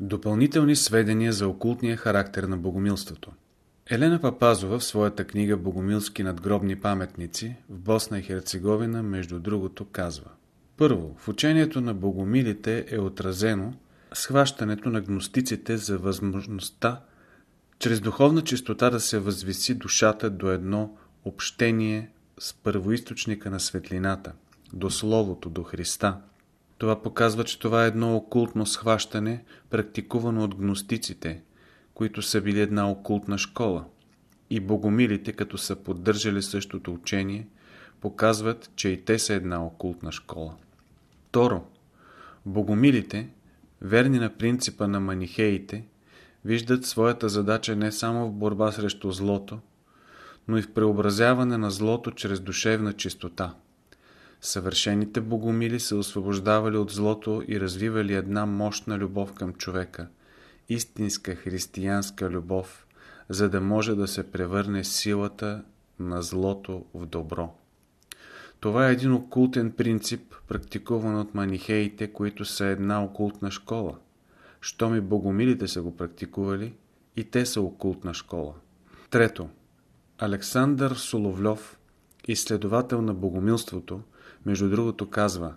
Допълнителни сведения за окултния характер на богомилството Елена Папазова в своята книга Богомилски надгробни паметници в Босна и Херцеговина, между другото, казва Първо, в учението на богомилите е отразено схващането на гностиците за възможността чрез духовна чистота да се възвиси душата до едно общение с първоисточника на светлината, до Словото, до Христа. Това показва, че това е едно окултно схващане, практикувано от гностиците, които са били една окултна школа. И богомилите, като са поддържали същото учение, показват, че и те са една окултна школа. Второ, богомилите, верни на принципа на манихеите, виждат своята задача не само в борба срещу злото, но и в преобразяване на злото чрез душевна чистота. Съвършените богомили се освобождавали от злото и развивали една мощна любов към човека, истинска християнска любов, за да може да се превърне силата на злото в добро. Това е един окултен принцип, практикуван от манихеите, които са една окултна школа. Щом и богомилите са го практикували, и те са окултна школа. Трето. Александър Соловлев, изследовател на богомилството, между другото казва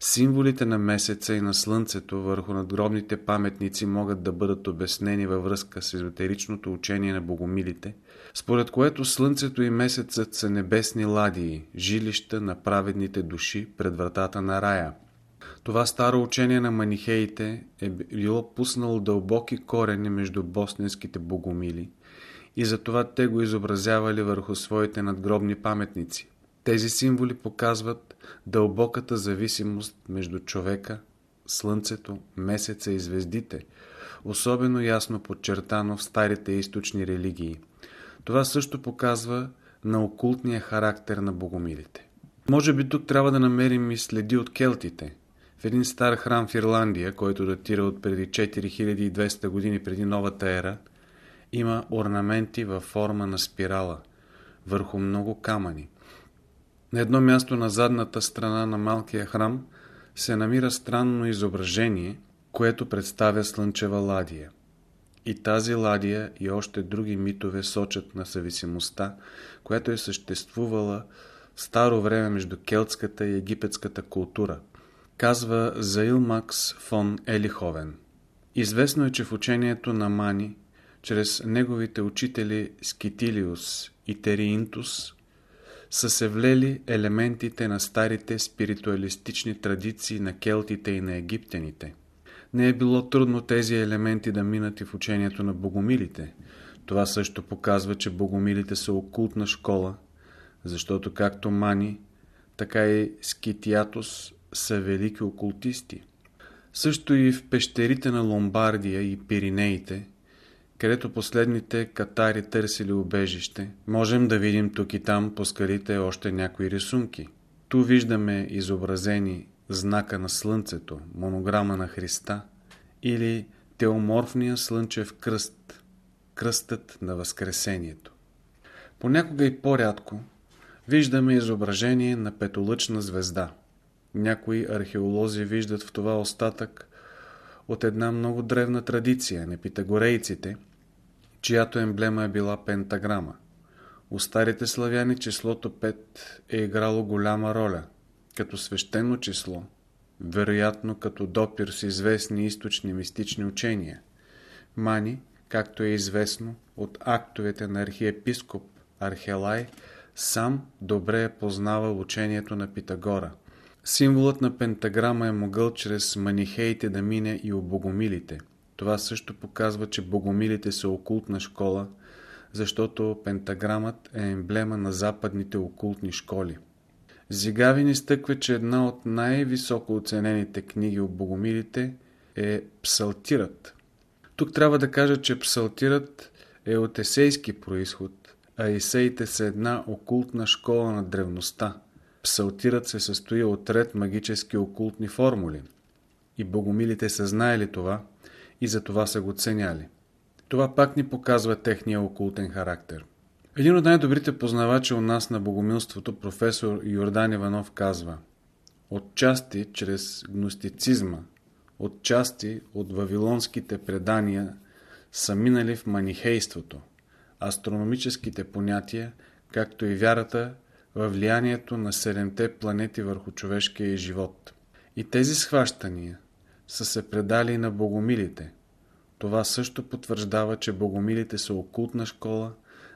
Символите на месеца и на слънцето върху надгробните паметници могат да бъдат обяснени във връзка с езотеричното учение на богомилите, според което слънцето и месецът са небесни ладии, жилища на праведните души пред вратата на рая. Това старо учение на манихеите е било пуснало дълбоки корени между босненските богомили и затова те го изобразявали върху своите надгробни паметници. Тези символи показват дълбоката зависимост между човека, слънцето, месеца и звездите, особено ясно подчертано в старите източни религии. Това също показва на окултния характер на богомилите. Може би тук трябва да намерим и следи от келтите. В един стар храм в Ирландия, който датира от преди 4200 години преди новата ера, има орнаменти във форма на спирала, върху много камъни. На едно място на задната страна на малкия храм се намира странно изображение, което представя слънчева ладия. И тази ладия и още други митове сочат на зависимостта, която е съществувала в старо време между келтската и египетската култура, казва Заил Макс фон Елиховен. Известно е, че в учението на Мани, чрез неговите учители Скитилиус и Териинтус, са се влели елементите на старите спиритуалистични традиции на келтите и на египтяните. Не е било трудно тези елементи да минат и в учението на богомилите. Това също показва, че богомилите са окултна школа, защото както Мани, така и Скитиатос са велики окултисти. Също и в пещерите на Ломбардия и Пиринеите – където последните катари търсили убежище, можем да видим тук и там по скалите още някои рисунки. Ту виждаме изобразени знака на Слънцето, монограма на Христа или теоморфния слънчев кръст, кръстът на Възкресението. Понякога и по-рядко виждаме изображение на петолъчна звезда. Някои археолози виждат в това остатък от една много древна традиция на питагорейците – чиято емблема е била пентаграма. У старите славяни числото 5 е играло голяма роля, като свещено число, вероятно като допир с известни източни мистични учения. Мани, както е известно от актовете на архиепископ Архелай, сам добре е познавал учението на Питагора. Символът на пентаграма е могъл чрез манихеите да мине и у богомилите – това също показва, че богомилите са окултна школа, защото пентаграмът е емблема на западните окултни школи. Зигавин изтъква, че една от най-високо оценените книги от богомилите е Псалтирът. Тук трябва да кажа, че Псалтирът е от есейски происход, а есеите са една окултна школа на древността. Псалтирът се състои от ред магически окултни формули. И богомилите са знаели това, и за това са го ценяли. Това пак ни показва техния окултен характер. Един от най-добрите познавачи у нас на богомилството, професор Йордан Иванов, казва Отчасти чрез гностицизма, отчасти от вавилонските предания са минали в манихейството, астрономическите понятия, както и вярата във влиянието на седемте планети върху човешкия живот. И тези схващания са се предали на богомилите. Това също потвърждава, че богомилите са окултна школа,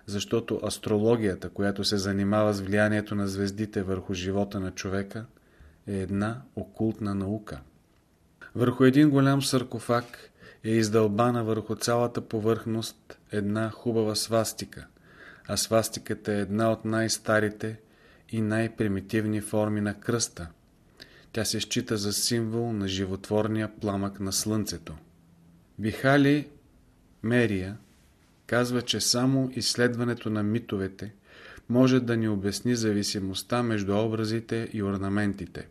защото астрологията, която се занимава с влиянието на звездите върху живота на човека, е една окултна наука. Върху един голям саркофаг е издълбана върху цялата повърхност една хубава свастика, а свастиката е една от най-старите и най-примитивни форми на кръста. Тя се счита за символ на животворния пламък на Слънцето. Бихали Мерия казва, че само изследването на митовете може да ни обясни зависимостта между образите и орнаментите.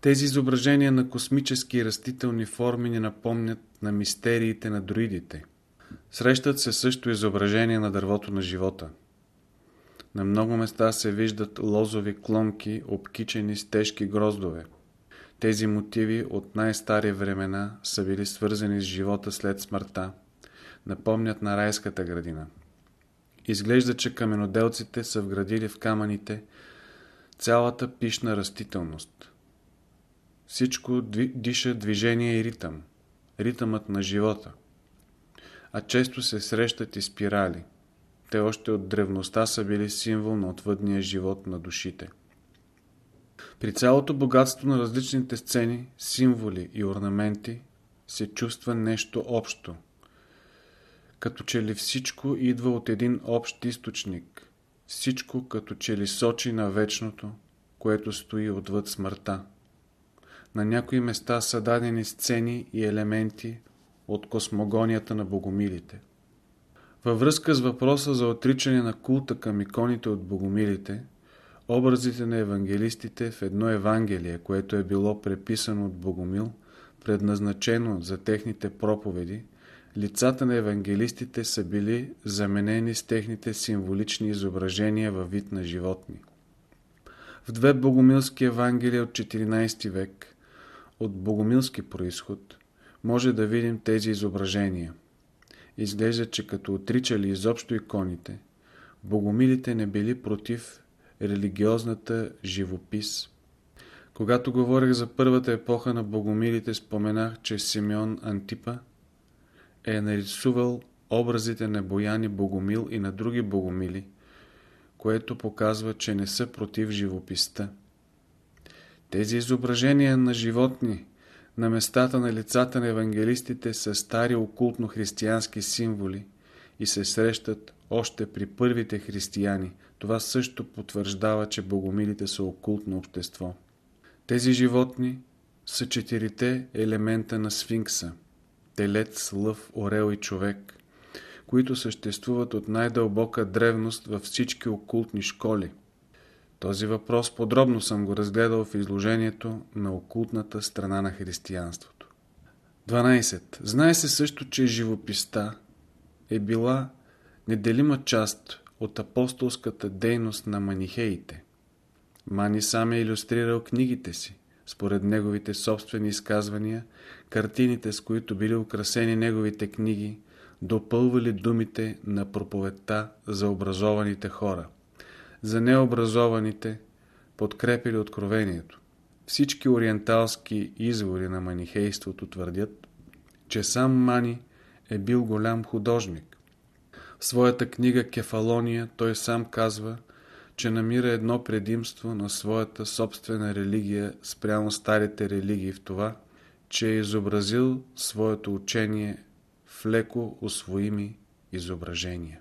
Тези изображения на космически растителни форми ни напомнят на мистериите на друидите. Срещат се също изображения на дървото на живота. На много места се виждат лозови клонки, обкичени с тежки гроздове. Тези мотиви от най-стари времена са били свързани с живота след смъртта, напомнят на райската градина. Изглежда, че каменоделците са вградили в камъните цялата пишна растителност. Всичко диша движение и ритъм, ритъмът на живота. А често се срещат и спирали. Те още от древността са били символ на отвъдния живот на душите. При цялото богатство на различните сцени, символи и орнаменти се чувства нещо общо. Като че ли всичко идва от един общ източник, всичко като че ли сочи на вечното, което стои отвъд смъртта. На някои места са дадени сцени и елементи от космогонията на богомилите. Във връзка с въпроса за отричане на култа към иконите от богомилите, образите на евангелистите в едно Евангелие, което е било преписано от Богомил, предназначено за техните проповеди, лицата на евангелистите са били заменени с техните символични изображения във вид на животни. В две богомилски евангелия от 14 век от богомилски происход, може да видим тези изображения. Изглежда, че като отричали изобщо иконите, богомилите не били против религиозната живопис. Когато говорех за първата епоха на богомилите, споменах, че Симеон Антипа е нарисувал образите на Бояни Богомил и на други богомили, което показва, че не са против живописта. Тези изображения на животни на местата на лицата на евангелистите са стари окултно-християнски символи и се срещат още при първите християни. Това също потвърждава, че богомилите са окултно общество. Тези животни са четирите елемента на сфинкса – телец, лъв, орел и човек, които съществуват от най-дълбока древност във всички окултни школи – този въпрос подробно съм го разгледал в изложението на окултната страна на християнството. 12. Знае се също, че живописта е била неделима част от апостолската дейност на манихеите. Мани сам е иллюстрирал книгите си. Според неговите собствени изказвания, картините, с които били украсени неговите книги, допълвали думите на проповедта за образованите хора – за необразованите, подкрепили откровението. Всички ориенталски извори на манихейството твърдят, че сам Мани е бил голям художник. В своята книга Кефалония той сам казва, че намира едно предимство на своята собствена религия спрямо старите религии в това, че е изобразил своето учение в леко освоими изображения.